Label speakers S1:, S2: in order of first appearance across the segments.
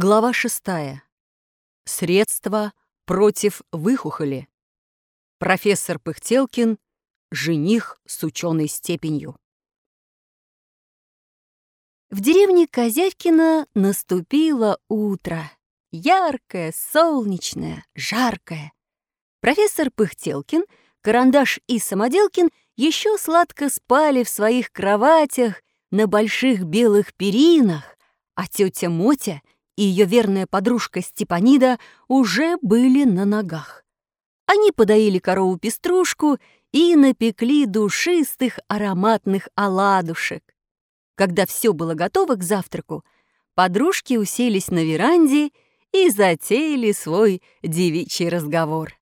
S1: Глава шестая. Средства против выхухоли. Профессор Пыхтелкин. Жених с ученой степенью. В деревне Козявкино наступило утро. Яркое, солнечное, жаркое. Профессор Пыхтелкин, Карандаш и Самоделкин еще сладко спали в своих кроватях на больших белых перинах, а тетя Мотя — и ее верная подружка Степанида уже были на ногах. Они подоили корову-пеструшку и напекли душистых ароматных оладушек. Когда все было готово к завтраку, подружки уселись на веранде и затеяли свой девичий разговор.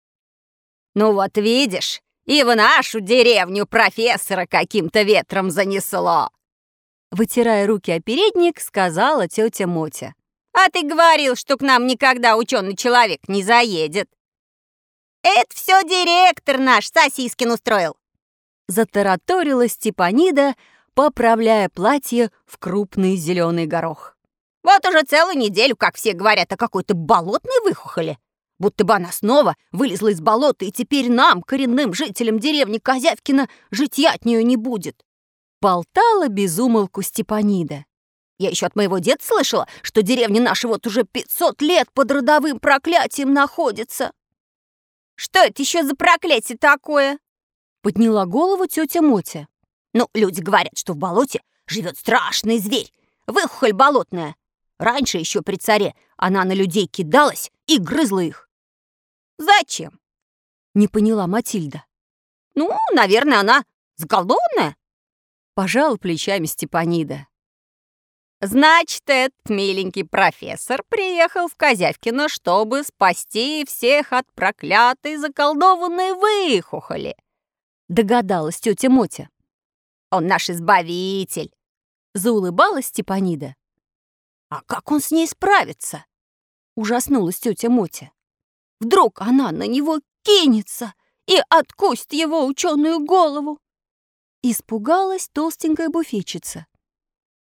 S2: «Ну вот видишь, и в нашу деревню профессора каким-то ветром занесло!»
S1: Вытирая руки о передник, сказала тетя Мотя.
S2: А ты говорил, что к нам никогда ученый человек не заедет. Это все директор наш Сосискин устроил.
S1: Затараторила Степанида, поправляя платье в крупный зеленый горох.
S2: Вот уже целую неделю, как все говорят о какой-то болотной выхухоле. Будто бы она снова вылезла из болота, и теперь нам, коренным жителям деревни Козявкина, житья от нее не будет. Болтала безумолку Степанида. Я еще от моего деда слышала, что деревня наша вот уже 500 лет под родовым проклятием находится. Что это еще за проклятие такое?
S1: Подняла голову тетя Мотя.
S2: Ну, люди говорят, что в болоте живет страшный зверь, выхухоль болотная. Раньше еще при царе она на людей кидалась и грызла их. Зачем?
S1: Не поняла Матильда.
S2: Ну, наверное, она заколдованная.
S1: Пожал плечами Степанида.
S2: Значит, этот миленький профессор приехал в Козявкино, чтобы спасти всех от проклятой заколдованной выхухоли.
S1: Догадалась тетя Мотя.
S2: Он наш избавитель.
S1: Заулыбалась Степанида.
S2: А как он с ней справится?
S1: Ужаснулась тетя Мотя.
S2: Вдруг она на него кинется и откусит его ученую голову.
S1: Испугалась толстенькая буфетчица.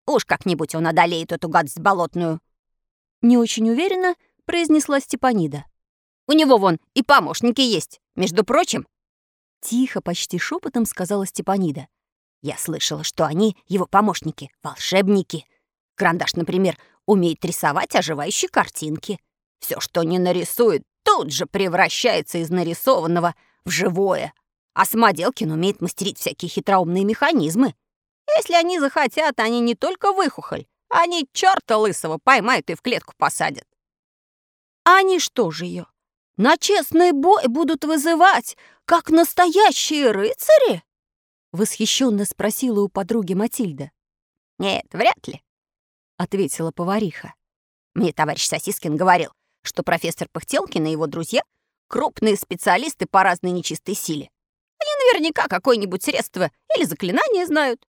S2: Уж как-нибудь он одолеет эту гадость болотную.
S1: Не очень уверенно произнесла Степанида.
S2: У него вон и помощники есть, между прочим.
S1: Тихо, почти шепотом сказала Степанида.
S2: Я слышала, что они, его помощники, волшебники. Карандаш, например, умеет рисовать оживающие картинки. Все, что не нарисует, тут же превращается из нарисованного в живое. А самоделкин умеет мастерить всякие хитроумные механизмы. Если они захотят, они не только выхухоль, они черта лысого поймают и в клетку посадят.
S1: Они что же ее, на честный бой будут вызывать, как настоящие рыцари? Восхищенно спросила у подруги Матильда.
S2: Нет, вряд ли, ответила повариха. Мне товарищ Сосискин говорил, что профессор Пыхтелкин и его друзья — крупные специалисты по разной нечистой силе. Они наверняка какое-нибудь средство или заклинание знают.